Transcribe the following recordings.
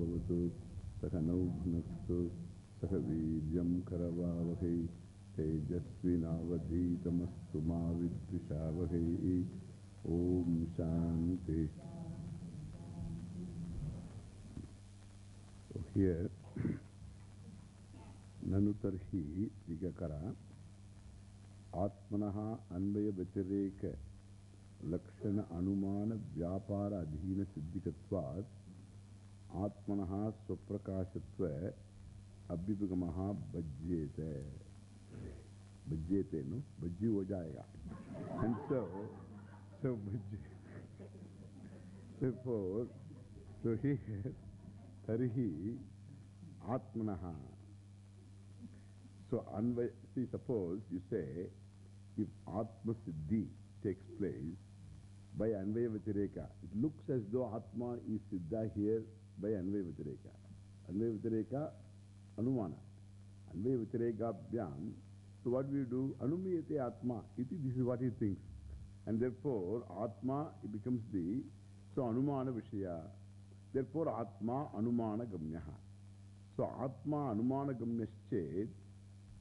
भवतु सह भुनक्तु सह वीर्यं करवावहै तेजस्विनावधीतमस्तु मा विद्विषावहै ॐ शान्ति here, Nanutarhi Vigakara Atmanaha Anvaya Vyatireka Lakshana Anumana Vyapara Adhina Siddhikatvat Atmanaha Swaprakashatva Abhipagamaha Bhajyete Bhajyete, no? Bhajyi ho jayega. And so, so Bhajyi. Therefore, so here, Tarihi Atmanaha. So, see, suppose you say, if Atma Siddhi takes place by Anvaya Vatireka, it looks as though Atma is Siddha here by Anvaya Vatireka. Anvaya Vatireka, Anumana. Anvaya Vatireka Bhyam. So, what we do? Anumiyate Atma. Iti, this is what he thinks. And therefore, Atma it becomes the, so Anumana Vishaya. Therefore, Atma Anumana Gamyaha. So, Atma Anumana Gamyaschet,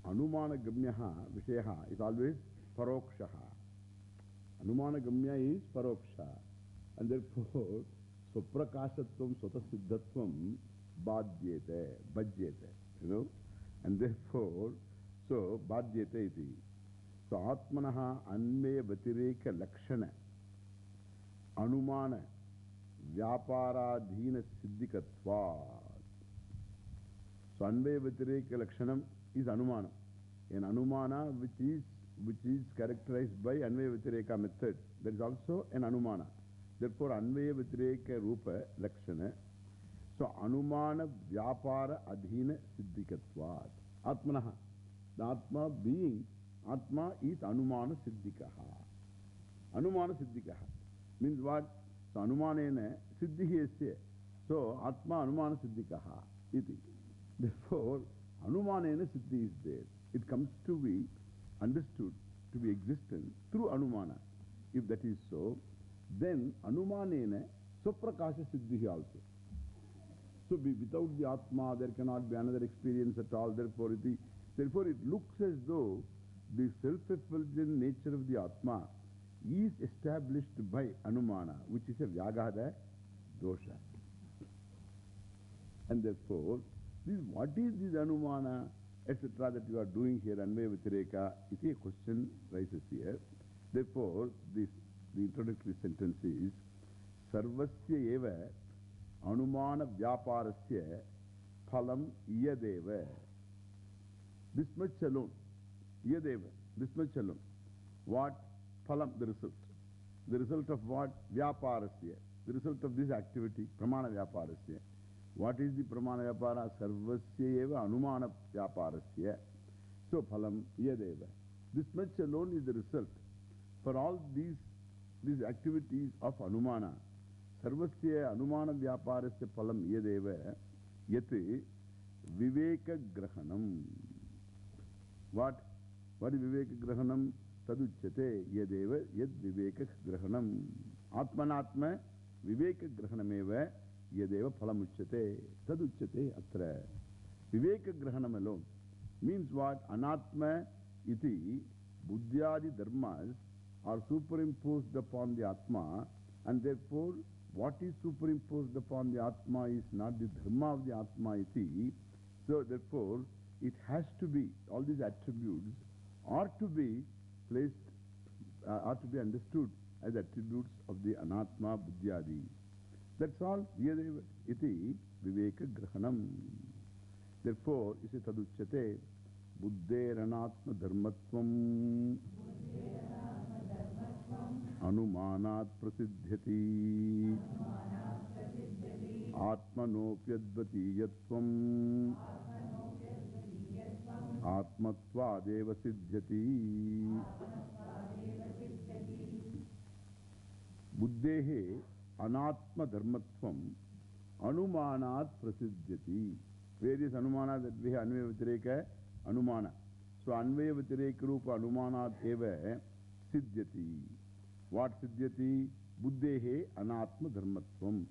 Anumana Gamyaha Vishayaha is always Parokshaha. Anumana Gamya is Paroksha. And therefore, So Atmanaha Anmeya Vatireka Lakshana Anumana Vyaparadhina Siddhikatvat. So Anmeya Vatireka Lakshanam is Anumana. An Anumana which is, which is characterized by Anvaya Vatireka method. That is also an Anumana. Therefore, Anvaya Vatireka Rupa Lakshana. So Anumana Vyapara Adhina Siddhikatvat. Atmanaha. The Atma being, Atma is Anumana Siddhikaha. Anumana Siddhikaha. Means what? So Anumanena Siddhihi Esya. So Atma Anumana Siddhikaha. Iti. Therefore, Anumanena Siddhi is there. It comes to be understood, to be existent through Anumana. If that is so, then Anumanena Suprakasha Siddhihi also. So be, without the Atma, there cannot be another experience at all. Therefore, it, therefore it looks as though the self-effulgent nature of the Atma is established by Anumana, which is a Vyagada dosha. And therefore, this, what is this Anumana, etc., that you are doing here, Anvaya Vitireka, is a question rises here. Therefore, this, the introductory sentence is Sarvasya eva Anumana Vyaparasya Phalam Iyadeva. This much alone. Iyadeva. This much alone. What? Phalam, the result. The result of what? Vyaparasya. The result of this activity, Pramana Vyaparasya. What is the Pramana Vyapara? Sarvasya eva Anumana Vyaparasya. So, Phalam Iyadeva. This much alone is the result. For all these, Grahanam? Taduchate Yadeva Yad Viveka Grahanam. Atmanatma Viveka Grahanameva Yadeva Phalamuchate. Taduchate Atra. Viveka Grahanam alone means what? Anatma iti Buddhyadi dharmas are superimposed upon the Atma and therefore what is superimposed upon the Atma is not the dharma of the Atma iti. So therefore it has to be, all these attributes are to be placed, uh, are to be understood as attributes of the Anatma Buddhyadi. That's all. Yadeva iti Viveka Grahanam. Therefore, you say Taduchate Buddheranatma Dharmatvam Anumanat Dharmatvam Anumanat Prasidhyati Various Anumana that we have Anvaya Vitireka Anumana. So Anvaya Vitireka Rupa Anumanat Eva Siddhyati. What Siddhyati? Buddhehe Anatma Dharmatvam.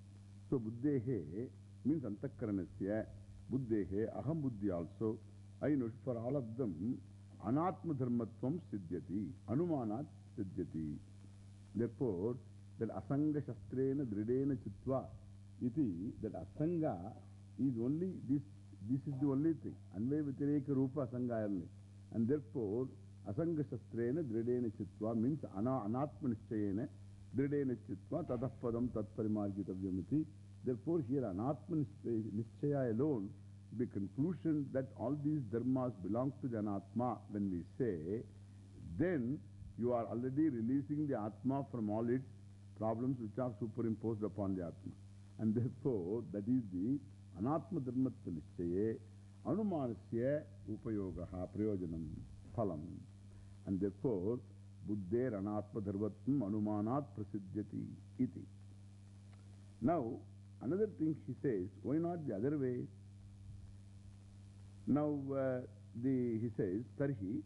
So Buddhehe means Antakaranasya, Buddhehe, Aham Buddhi also. I know for all of them, Anatma Dharmatvam Siddhyati, Anumanat Siddhyati. Therefore, that Asanga Shastrena Dridena Chitva, iti, that Asanga is only this, this is the only thing. Anvay Vitireka Rupa Asanga only. And therefore, Asanga Dridena Chitva means ana, Anatma Dridena Chitva Tatapadam Tatparimargitavyamiti. Therefore, here Anatma alone, the conclusion that all these dharmas belong to the Anatma, when we say, then you are already releasing the Atma from all its problems which are superimposed upon the Atma. And therefore, that is the Anatma Dharmatva Nishchaye Anumanasya Upayogaha Prayojanam Phalam. And therefore, Buddher Anatma Dharvatvam Anumanat Prasiddhyati iti. Now, another thing he says, why not the other way? Now, uh, the, he says, Tarhi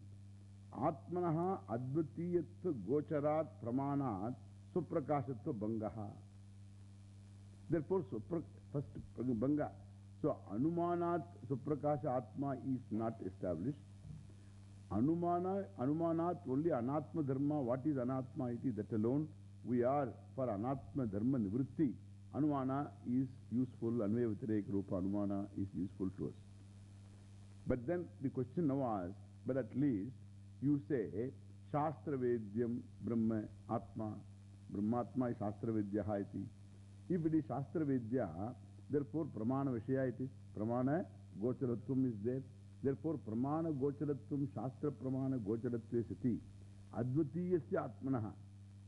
Atmanaha Advatiyatva Gocharat Pramanat Suprakashatva Bangaha. Therefore, first Banga. So, Anumanat Suprakasha Atma is not established. Anumana, Anumanat only Anatma Dharma. What is Anatma? It is that alone we are for Anatma Dharma Nivritti. Anumana is useful. Anvaya Vitirek Rupa Anumana is useful to us. But then the question now was, but at least you say Shastra Vedyam Brahma Atma. Brahmatma is Shastra Vedyaha iti. If it is Shastra Vedya, therefore Pramana Vishaya it is. Pramana Gocharatvam is there. Therefore Pramana Gocharatvam Shastra Pramana Gocharatve sati. Advatiyasya Atmanaha.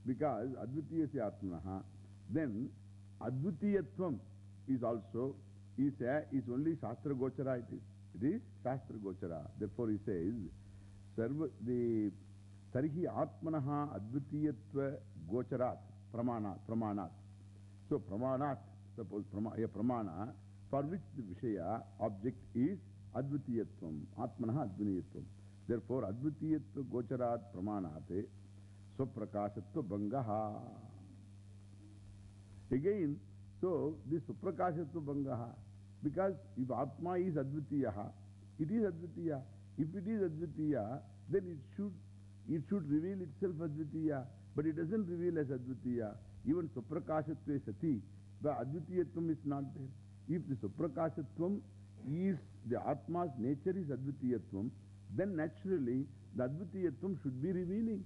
Because Advatiyasya Atmanaha, then Advatiyatvam is also, is, a, is only Shastra Gochara it is. It is Shastra Gochara. Therefore he says, Sarva, the Tarihi Atmanaha Advitiyatva Gocharat Pramanat. Pramanat. So Pramanat, suppose prama, a Pramana for which the Vishaya object is Is Advitiya, then it should, it should reveal itself Advitiya. But it doesn't reveal as Advitiya. Even Suprakashatve Sati, the Advitiyatvam is not there. If the Suprakashatvam is, the Atma's nature is Advitiyatvam, then naturally the Advitiyatvam should be revealing.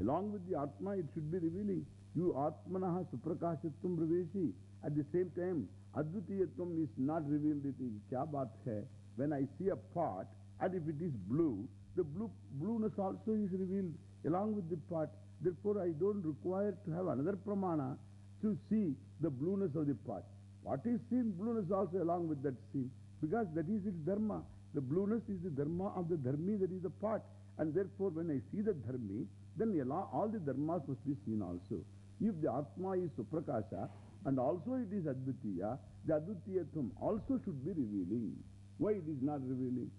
Along with the Atma, it should be revealing. You Atmanaha Suprakashatvam Raveshi. At the same time, Advitiyatvam is not revealed. It is kya baat hai? When I see a pot, and if it is blue, the blue, blueness also is revealed along with the pot. Therefore, I don't require to have another pramana to see the blueness of the pot. What is seen, blueness also along with that seen. Because that is its dharma. The blueness is the dharma of the dharmi, that is the pot. And therefore, when I see the dharmi, then all the dharmas must be seen also. If the Atma is Suprakasha, and also it is Advitiya, the Advitiyatvam also should be revealing. Why it is not revealing?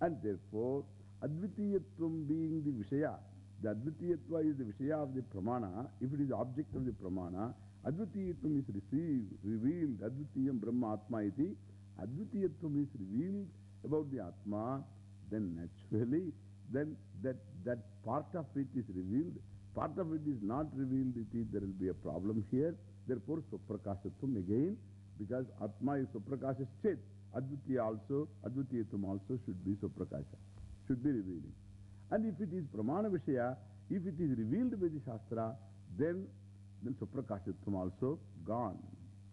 And therefore, Advitiyatvam being the Vishaya, the Advitiyatva is the Vishaya of the Pramana, if it is the object of the Pramana, Advitiyatvam is received, revealed, Advitiyam Brahma Atma iti, Advitiyatvam is revealed about the Atma, then naturally, then that, that part of it is revealed, part of it is not revealed, iti, there will be a problem here. Therefore, Suprakashatvam again, because Atma is Suprakasha Chet, Advitiya also, Advitiyatam also should be Suprakasha, should be revealing. And if it is Pramana Vishaya, if it is revealed by the Shastra, then, then Suprakashatvam also gone.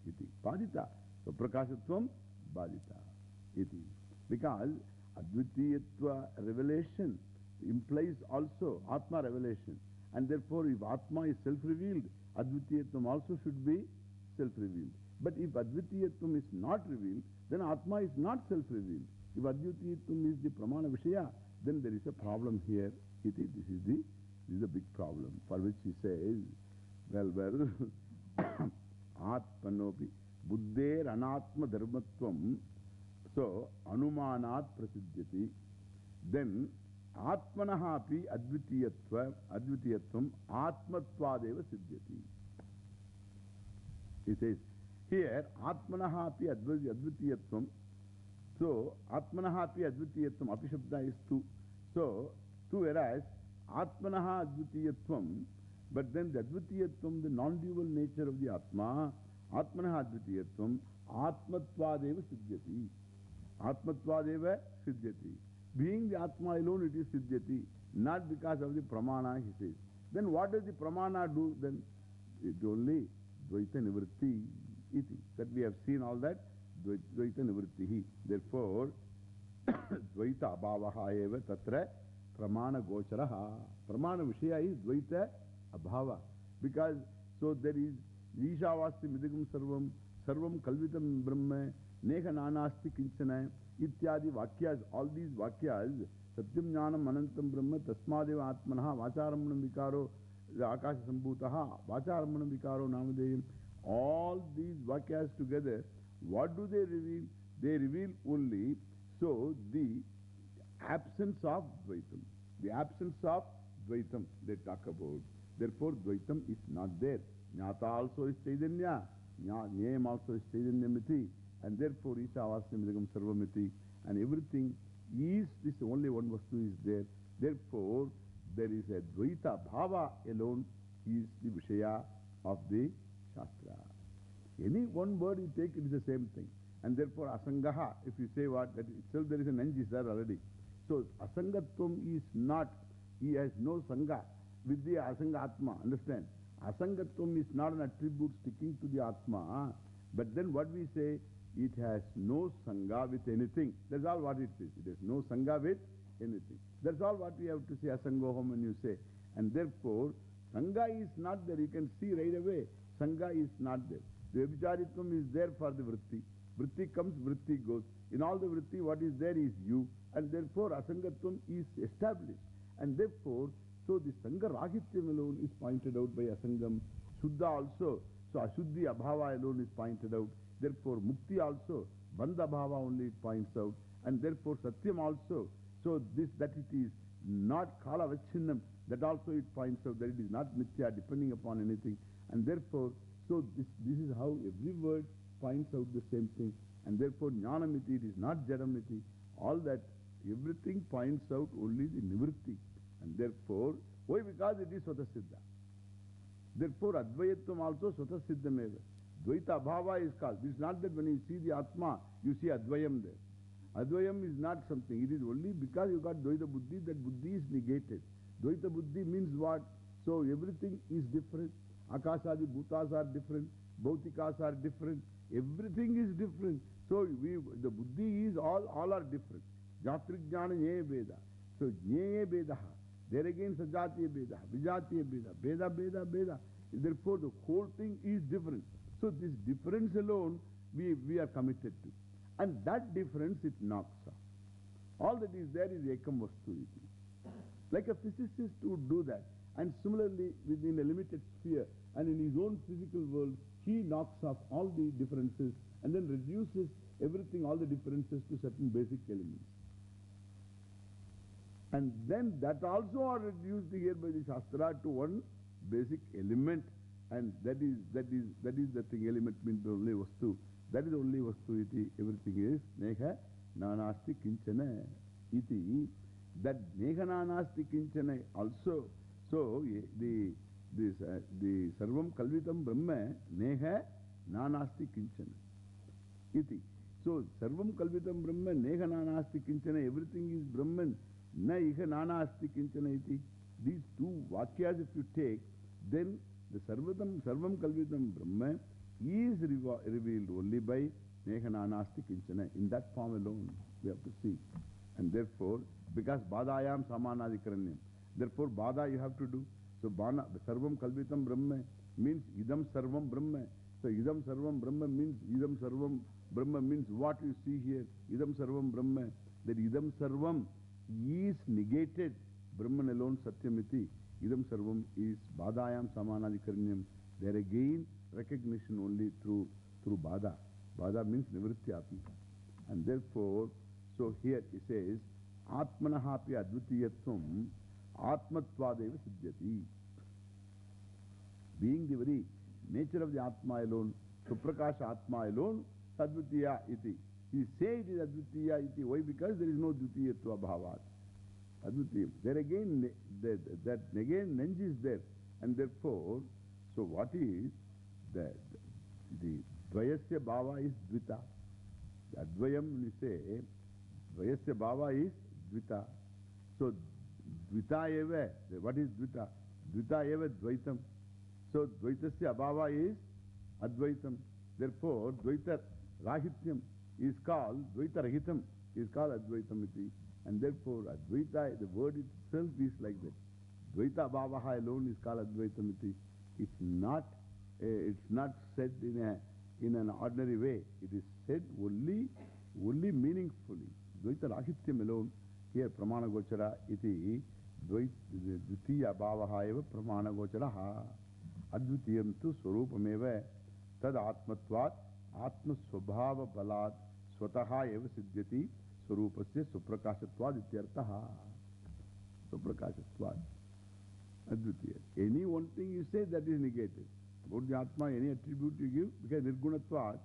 Iti. Badita. Suprakashatvam, Badita. Iti. Because Advitiyatva revelation implies also Atma revelation. And therefore, if Atma is self-revealed, Advitiyatvam also should be self-revealed. But if Advitiyatvam is not revealed, then Atma is not self-revealed. If Advitiyatvam is the Pramana Vishaya, then there is a problem here. Iti. This is the this is a big problem for which he says, well, well, Atmanopi, Atmanaha api advitiyatvam. Api Shabda is two. So, two whereas Atmanaha advitiyatvam. But then the advitiyatvam, the non-dual nature of the Atma, Atmanaha advitiyatvam, Atmatvadeva siddhyati. Atmatvadeva siddhyati. Being the Atma alone, it is siddhyati. Not because of the pramana, he says. Then what does the pramana do? Then it only Dvaita Nivritti iti. That we have seen all that. Dvaita Nivrittihi. Therefore, Dvaita Abhavaha eva tatra Pramana Gocharaha. Pramana Vishaya is Dvaita Abhava. Because, so there is Ishavasti Midigam Sarvam, Sarvam Kalvitam Brahma, Neha Nanasti Kinchana, Ityadi Vakyas, all these Vakyas, Satyam Jnanam Anantam Brahma, Tasmadeva Atmanaha, Vacharammanam Vikaro, Akasha Sambhutaha, Vacharammanam Vikaro Namadeyam, all these Vakyas together, what do they reveal? They reveal only, so the absence of Dvaitam. The absence of Dvaitam they talk about. Therefore, Dvaitam is not there. Jnata also is Chaitanya. Nyayam also is Chaitanya Miti. And therefore, Isha Vasnamidagam Sarvamiti. And everything is, this only one Vastu is there. Therefore, there is a Dvaita Bhava alone is the Vishaya of the Shastra. Any one word you take, it is the same thing. And therefore, Asangaha, if you say what, that itself there is an Nanj there already. So, Asangatvam is not, he has no Sangha with the Asanga Atma. Understand? Asangatvam is not an attribute sticking to the Atma. But then what we say, it has no Sangha with anything. That's all what it is. It has no Sangha with anything. That's all what we have to say Asangoham when you say. And therefore, Sangha is not there. You can see right away. Sangha is not there. The Vibhacharitvam is there for the Vritti. Vritti comes, Vritti goes. In all the Vritti, what is there is you. And therefore, Asangatvam is established. And therefore, so the Sangha Rahityam alone is pointed out by Asangam. Shuddha also. So Ashuddhi Abhava alone is pointed out. Therefore, Mukti also. Bandha Bhava only it points out. And therefore, Satyam also. So this, that it is not Kala Vachinnam, that also it points out that it is not Mithya depending upon anything. And therefore, so this, this is how every word points out the same thing. And therefore, Jnanamiti, it is not Jadamiti. All that, everything points out only the Nivritti. And therefore, why? Because it is Swatasiddha. Therefore, Advayatvam also Swatasiddhameva. Dvaita Bhava is called. It is not that when you see the Atma, you see Advayam there. Advayam is not something. It is only because you got Dvaita Buddhi that Buddhi is negated. Dvaita Buddhi means what? So everything is different. Akasadi Bhutas are different. Bhautikas are different. Everything is different. So we, the Buddhi is all, all are different. Jatrijnana Nye Veda. So Nye Veda. There again Sajatiya Veda. Vijatiya Veda. Veda, Veda, Veda. Therefore the whole thing is different. So this difference alone we, we are committed to. And that difference it knocks off. All that is there is Ekam Vastu. Like a physicist would do that. And similarly, within a limited sphere and in his own physical world, he knocks off all the differences and then reduces everything, all the differences to certain basic elements. And then that also are reduced here by the Shastra to one basic element. And that is, that is, that is the thing, element means the only vastu. That is only vastu iti. Everything is neha nanasti kinchana iti. That neha nanasti kinchana also. So, the, this, uh, the sarvam kalvitam brahma neha nanasti kinchana iti. So, sarvam kalvitam brahma neha nanasti kinchana. Everything is Brahman. Na iha nanasti kinchana iti. These two vakyas if you take, then the sarvatam, sarvam kalvitam brahma is revealed only by neha nanasti kinchana. In that form alone, we have to see. And therefore, because badayam samanadikaranyam, therefore bada you have to do. So bana, sarvam kalvitam brahma means idam sarvam brahma. So idam sarvam brahma means idam sarvam brahma means what you see here. Idam sarvam brahma. That idam sarvam is negated. Brahman alone satyamiti. Idam sarvam is badayam samanadikaranyam. There again recognition only through, through bada. Bada means nivrityatma. And therefore, so here he says, Atmanahapi advitiyatvam Atmatvadeva siddhyati. Being the very nature of the Atma alone, Suprakasha Atma alone, Advitiya iti. He say it is Advitiya iti. Why? Because there is no Dvitiyatva bhavat. Advitiyam. There again, that, that again Nanj is there. And therefore, so what is the, the Dvayasya bhava is Dvita. Advayam, we say, Dvayasya bhava is Dvita. So, Dvita eva, what is Dvita? Dvita eva Dvaitam. So, Dvaitasya abhava is Advaitam. Therefore, Dvaita Rahityam is called, Dvaita Rahitam is called Advaitam iti. And therefore, Advaita, the word itself is like that. Dvaita abhavaha alone is called Advaitam iti. It's not, uh, it's not said in, a, in an ordinary way. It is said only, only meaningfully. Dvaita Rahityam alone, here Pramana Gochara iti, Dvitiya bhavaha eva Pramana Gocharaha. Advitiyam tu Swarupameva tad Atmatvat Atma Swabhava Balat Swataha eva Siddhyati Swarupasya Suprakashatvad ityartaha. Suprakashatvad. Advitiya. Any one thing you say that is negated. About the Atma, any attribute you give, because Nirgunatvad,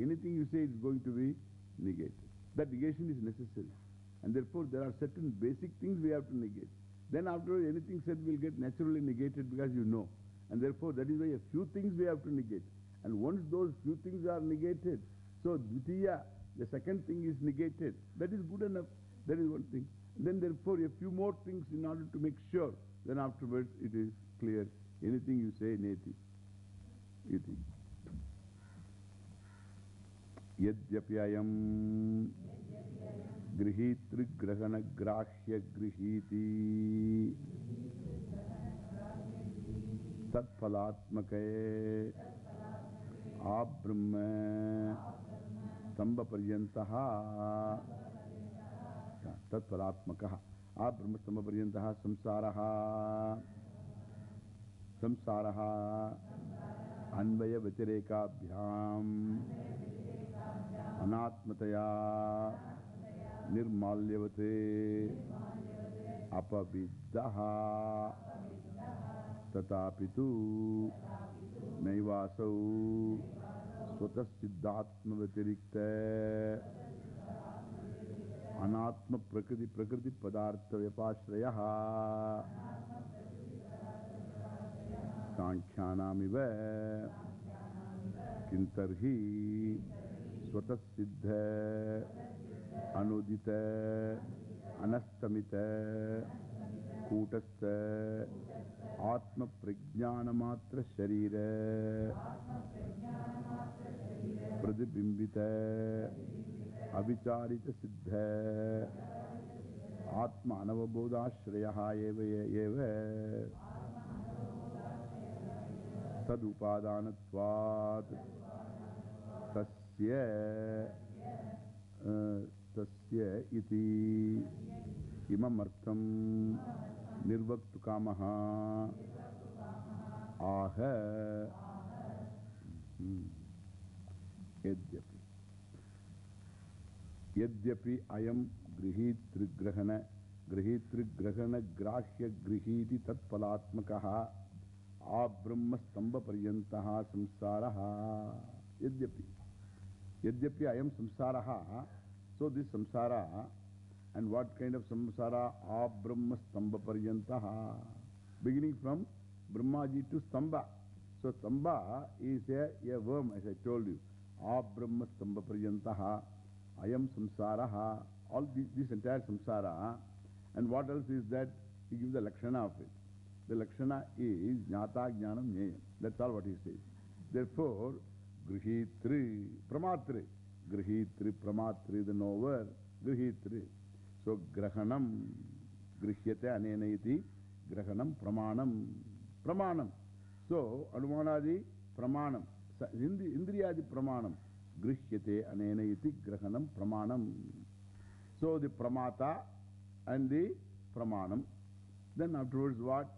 anything you say is going to be negated. That negation is necessary. And therefore, there are certain basic things we have to negate. Then afterwards, anything said will get naturally negated because you know. And therefore, that is why a few things we have to negate. And once those few things are negated, so Dvitiya, the second thing is negated. That is good enough. That is one thing. Then therefore, a few more things in order to make sure. Then afterwards, it is clear. Anything you say, neti. Iti. Yadyapyayam grihitri grahana grahya grihiti tatphalatmake abrahma paryantaha tatphalatmakaha abrahma stamba paryantaha samsaraha samsaraha अन्वय व्यतिरेकाभ्याम अनात्मतया निर्माल्यवते अपविद्धः नैवासौ स्वतः सिद्धात्मव्यतिरिक्त। अनात्म प्रकृति प्रकृति पदार्थ व्यपाश्रयः सांख्यानामिव किंतर्हि स्वतः सिद्ध अनुदित। अनस्तमित। कूटस्थ आत्म प्रज्ञान मात्र शरीर प्रतिबिंबित अविचारित सिद्ध आत्म अनवबोधाश्रय एव। एव तस्य इति। इममर्थं निर्वक्तुकामः आह यद्यपि अयं तत्फलात्मकः Abrahmastamba-paryantaha samsaraha. Yadyapi. Yadyapi ayam samsaraha. So this samsara, and what kind of samsara? Abrahmastamba-paryantaha. Beginning from Brahmaji to Stamba. So Stamba is a, a worm, as I told you. Abrahmastamba-paryantaha. Ayam samsaraha. All this, this entire samsara. And what else is that? He gives the lakshana of it. The Lakshana is Jnata Jnanam Nyayam. That's all what he says. Therefore, Grihitri, Pramatri. Grihitri, Pramatri, the knower. Grihitri. So, Grahanam, Grihyate Anena. Grahanam, Pramanam. Pramanam. So, Anumanadi, Pramanam. Indriyadi Pramanam. Grihyate Anena. Grahanam, Pramanam. So, the Pramata and the Pramanam. Then afterwards what?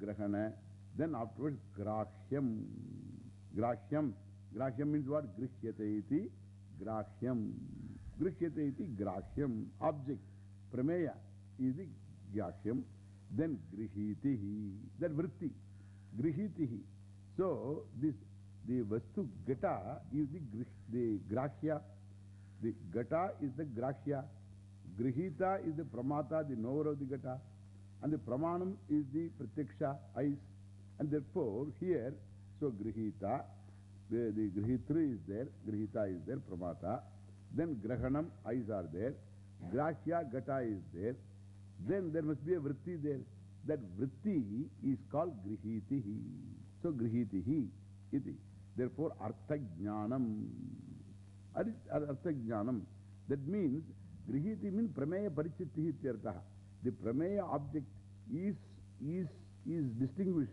Grahana. Then afterwards, Grahyam. Grahyam. Grahyam means what? Grihyate iti. Grahyam. Grihyate iti. Grahyam. Object. Prameya is the Grahyam. Then. That. So, this, the Vastu Gata is the, the Grahya. The Gata is the Grahya. Grihita is the Pramata, the knower of the Gata. And the Pramanam is the Pratyaksha, eyes. And therefore, here, so Grihita, the, the Grihitri is there, Grihita is there, Pramata. Then Grahanam, eyes are there. Grahya, Gata is there. Then there must be a Vritti there. That Vritti is called Grihitihi. So Grihitihi iti. Therefore, Artha Jnanam. Artha Jnanam. That means, Grihiti means Prameya Parichittihi ityartaha. The Prameya object is, is, is distinguished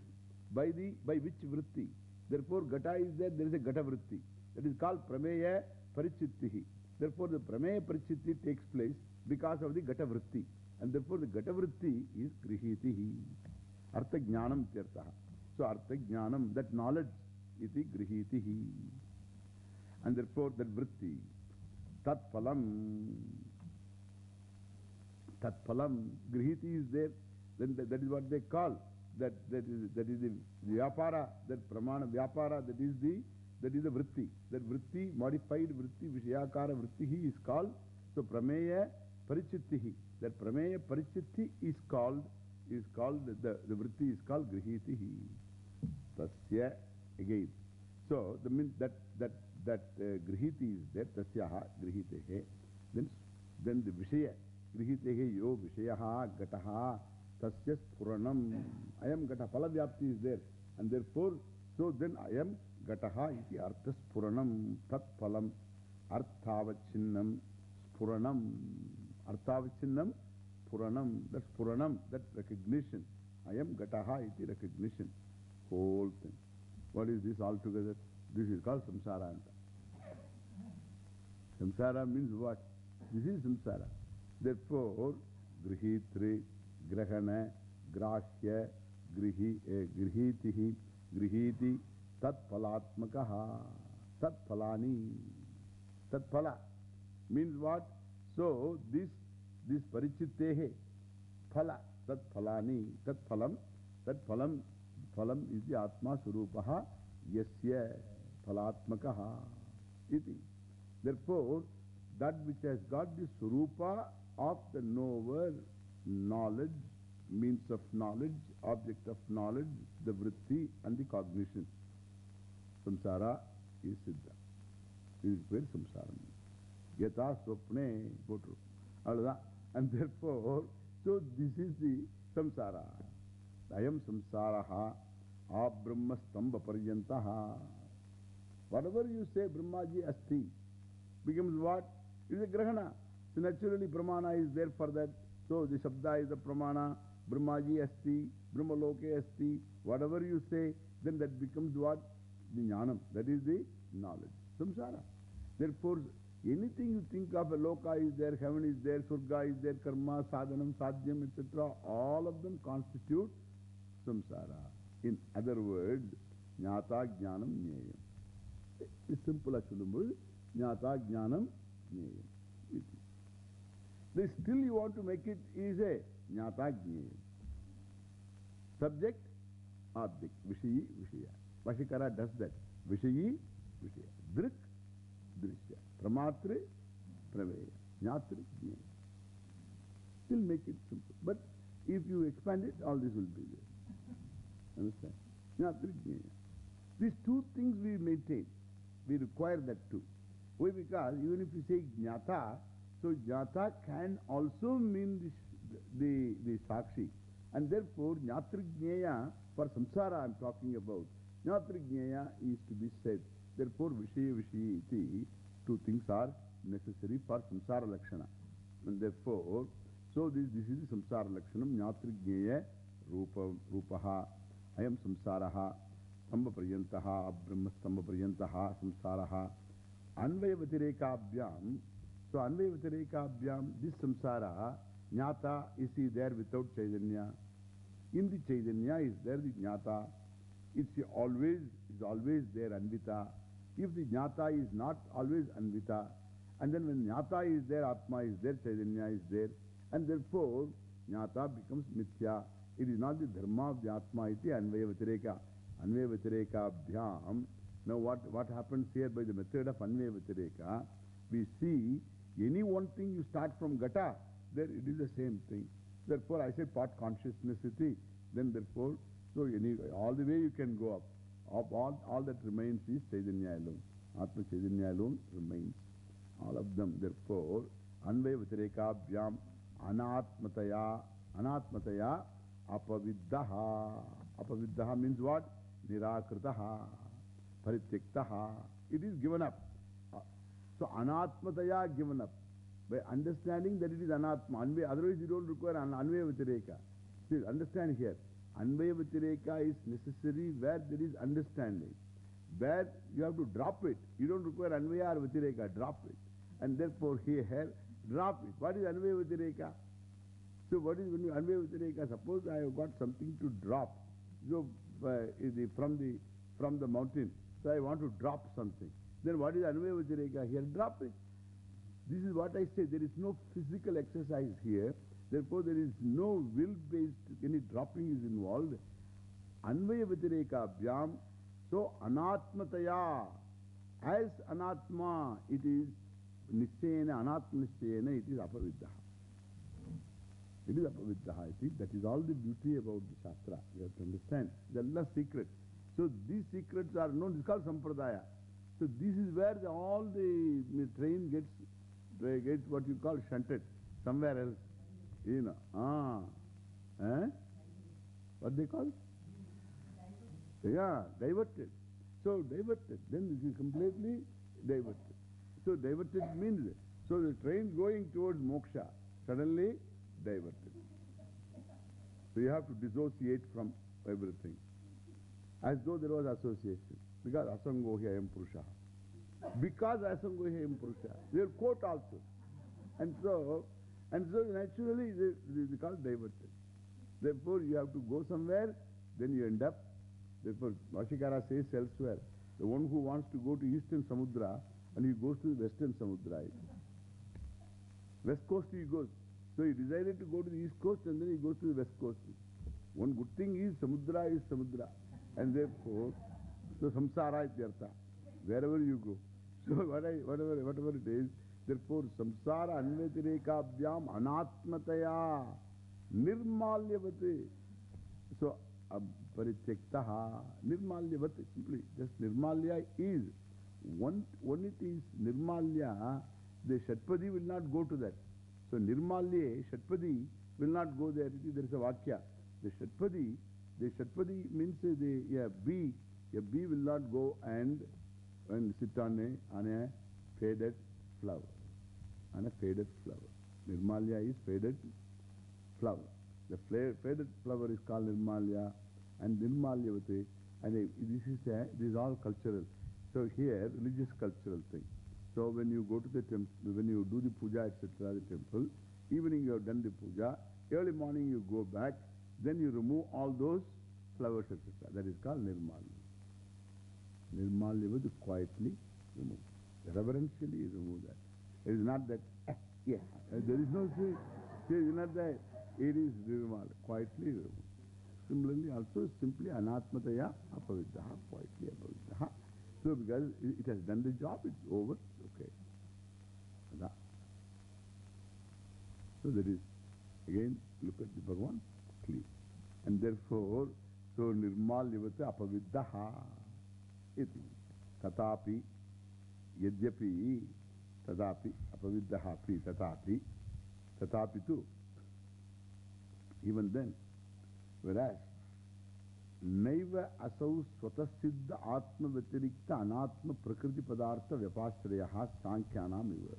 by, the, by which Vritti. Therefore, Gata is there, there is a Gata Vritti. That is called Prameya Parichittihi. Therefore, the Prameya Parichitti takes place because of the Gata Vritti. And therefore, the Gata Vritti is Grihitihi. Artha Jnanam ityartaha. So, Artha Jnanam, that knowledge, iti Grihitihi. And therefore, that Vritti, Tat Phalam. Tat Phalam, Grihiti is there. Then that, that is what they call. That, that, is, that is the Vyapara, that Pramana Vyapara, that is the, that is the Vritti. That Vritti, modified Vritti, Vishayakara Vrittihi is called. So, Prameya Parichittihi. That Prameya Parichitti is called, is called, the, the Vritti is called Grihitihi. Tasya, again. So, the mean that, that, that uh, Grihiti is there, Tasyaha, Grihitehe. Then, then the Vishaya, Grihitehe yo Vishayaha, Gataha, Tasya Spuranam. I am Gata, Palavyapti is there. And therefore, so then I am Gataha iti Artha Spuranam, Tat Palam, Arthavachinnam, Spuranam. Arthavachinnam, Puranam, that's Puranam, that's recognition. I am Gataha iti recognition. Whole thing. What is this altogether? This is called samsara. Samsara means what? This is samsara. Therefore, grihitri, grahana, grahya, grihi, eh, grihitihi, grihiti, phalani, tat phalam, tat phalam Phalam is the Atma Surupaha Yasya Phalatmakaha iti. Therefore, that which has got the Surupa of the knower, knowledge, means of knowledge, object of knowledge, the vritti and the cognition. Samsara is Siddha. This is where samsara. Yata Swapne Potru. And therefore, so this is the samsara. Ayam samsaraha abrahma stamba paryantaha. Whatever you say Brahmaji asti becomes what? It is a grahana. So naturally Brahmana is there for that. So the Shabda is the Pramana. Brahmaji asti, Brahmaloke asti. Whatever you say, then that becomes what? Jnanam. That is the knowledge. Samsara. Therefore, anything you think of a loka is there, heaven is there, surga is there, karma, sadhanam, sadhyam, etc. All of them constitute samsara. In other words, jnata jnanam jneyam. It's simple as jnata jnanam jneyam. Then still you want to make it is a jnata jneyam. Subject, object, vishayi, vishaya. Vashikara does that. Vishayi, vishaya. Drik, drishya. Pramatre, praveya. Jnatri, jneyam. Still make it simple. But if you expand it, all this will be there. Understand? Jnatri, jnaya. These two things we maintain. We require that too. Why? Because even if you say jnata, so jnata can also mean the, the, the sakshi. And therefore, jnatri jnaya, for samsara I am talking about, jnatri jnaya is to be said. Therefore, vishaya vishaya iti, two things are necessary for samsara lakshana. And therefore, so this, this is the samsara lakshanam, Jnatrijnaya rupa, rupaha. Ayam samsaraha, stamba priyantaha, brahma stamba priyantaha, samsaraha. Anvaya vatirekaabhyam. So Anvaya vatirekaabhyam, this samsara, jnata, is he there without Chaitanya? In the Chaitanya is there the jnata. It's always, is always there Anvita. If the jnata is not always Anvita, and then when jnata is there, Atma is there, Chaitanya is there, and therefore jnata becomes mithya. It is not the dharma of the Atma iti Anvaya Vatireka. Anvaya Vatireka Abhyam Now what, what happens here by the method of Anvaya Vyatireka, we see any one thing you start from Gata, there it is the same thing. Therefore I say part consciousness iti, then therefore, so any, all the way you can go up. Of all, all that remains is Chaitanya alone. Atma Chaitanya alone remains. All of them. Therefore, Anvaya Vyatireka Vyam Anatmataya Anatmataya Apaviddaha. Apaviddaha means what? Nirakritaha. Parityaktaha. It is given up. Uh, So Anatmataya given up. By understanding that it is Anatma. Anvaya, otherwise you don't require an Anvaya Vyatireka. See, understand here. Anvaya Vyatireka is necessary where there is understanding. Where you have to drop it. You don't require Anvaya or. Drop it. And therefore here, drop it. What is Anvaya Vyatireka? So what is when you Anvaya Vyatireka? Suppose I have got something to drop. So uh, the, from, the, from the mountain. So I want to drop something. Then what is Anvaya Vyatireka? Here, drop it. This is what I say. There is no physical exercise here. Therefore, there is no will-based, any dropping is involved. Anvaya Vyatireka Vyam. So, Anatmataya. As Anatma, it is Nishchayana, Anatma Nishchayana, it is Apaviddaha. It is Apaviddaha. See, that is all the beauty about the Shastra. You have to understand. The Allah secret. So, these secrets are known. It's called Sampradaya. So, this is where the, all the train gets, gets what you call shunted somewhere else. Know. Ah. Eh? What they call? Yeah, diverted. So, diverted. Then it is completely diverted. So, diverted means, so the train going towards moksha, suddenly diverted. So, you have to dissociate from everything. As though there was association. Because asangohi am purusha. Because asangohi am purusha. They are quote also. And so, and so naturally they, they call diverted. Therefore, you have to go somewhere, then you end up. Therefore, Vashikara says elsewhere, the one who wants to go to eastern Samudra and he goes to the western Samudra. West coast he goes. So he decided to go to the east coast and then he goes to the west coast. One good thing is Samudra is Samudra. And therefore, so samsara is ityartha. Wherever you go. So what I, whatever, whatever it is, therefore samsara anvyatirekabyam anatmataya nirmalyavati. So parityaktaha nirmalyavati. Simply, just nirmalya is. One, when it is nirmalya, the shatpadi will not go to that. So nirmalya, shatpadi will not go there. There is a vakya. The shatpadi, the shatpadi means the yeah, bee. A bee will not go and, and sit on a, on a faded flower. and a faded flower. Nirmalya is faded flower. The faded flower is called Nirmalya and Nirmalyavati. And this is, a, this is all cultural. So here, religious cultural thing. So when you go to the temple, when you do the puja, etc., the temple, evening you have done the puja, early morning you go back, then you remove all those flowers, etc. That is called Nirmalya. Nirmalya was quietly removed. Reverentially remove that. It is not that, eh, yeah, there is no say, it is not that, it is Nirmalya, quietly removed. Similarly, also simply Anatmataya Apaviddaha, quietly Apaviddaha. So because it has done the job, it's over, okay. So that is, again, look at the Bhagavan, clear. And therefore, so Nirmalyavata Apaviddaha iti. Tatapi, Yadyapi, Tadapi, Apaviddaha Tatapi, Tatapi tu. Even then, whereas, Naiva asau swatasiddha atma vyatirikta anatma prakriti padartha vyapashrayaha sankyanam iva.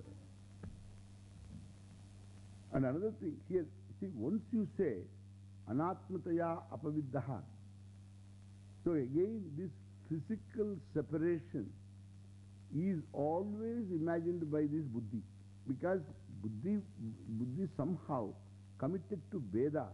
And another thing here, see, once you say anatmataya apaviddaha, so again this physical separation is always imagined by this buddhi. Because buddhi, buddhi somehow committed to Veda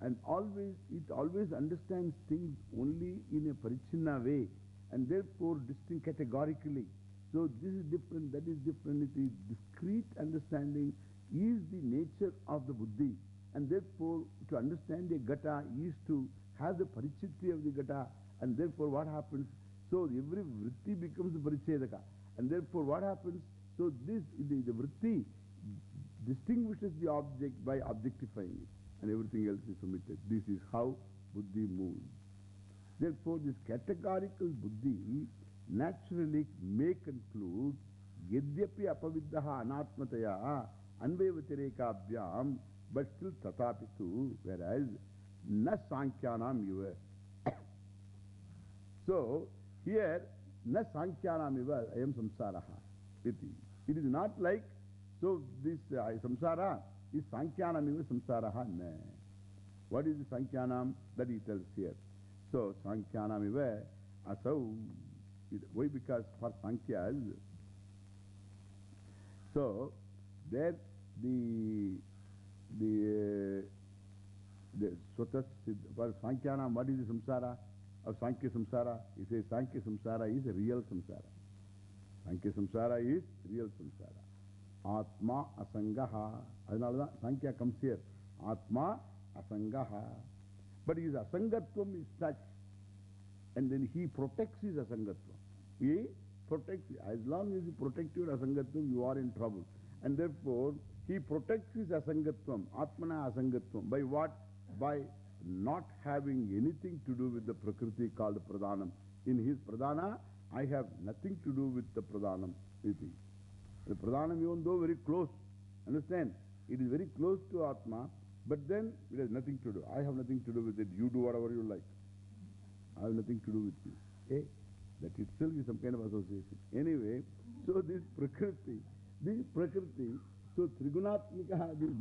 and always, it always understands things only in a parichinna way and therefore distinct categorically. So this is different, that is different. It is discrete understanding is the nature of the buddhi. And therefore, to understand a gata is to have the parichitti of the gata. And therefore, what happens? So every vritti becomes the parichedaka. And therefore what happens? So this, the, the vritti distinguishes the object by objectifying it. And everything else is omitted. This is how buddhi moves. Therefore this categorical buddhi naturally may conclude Yadyapi apaviddaha anatmataya anvayavatirekabyam but still tatapitu whereas na sankhyanam yuva. So here na sankhyanam yuva ayam samsaraha. Iti. It is not like, so this uh, samsara is sankhyanam yuva samsaraha na. What is the sankhyanam? That he tells here. So sankhyanam yuva asau. Why? Because for sankhyas, so there the the uh, the Swatas, for Sankhyanam, what is the samsara of Sankhya samsara? He says Sankhya samsara is a real samsara. Sankhya samsara is real samsara. Atma asangaha. Adnala Sankhya comes here. Atma asangaha. But his asangatvam is such. And then he protects his asangatvam. He protects, as long as you protect your asangatvam, you are in trouble. And therefore, he protects his asangatvam, atmana asangatvam. By what? By not having anything to do with the prakriti called pradhanam. In his pradhana, I have nothing to do with the pradhanam. The pradhanam, even though very close, understand? It is very close to atma, but then it has nothing to do. I have nothing to do with it. You do whatever you like. I have nothing to do with you. Eh? That itself is some kind of association. Anyway, so this Prakriti, this Prakriti, so Trigunatmika, this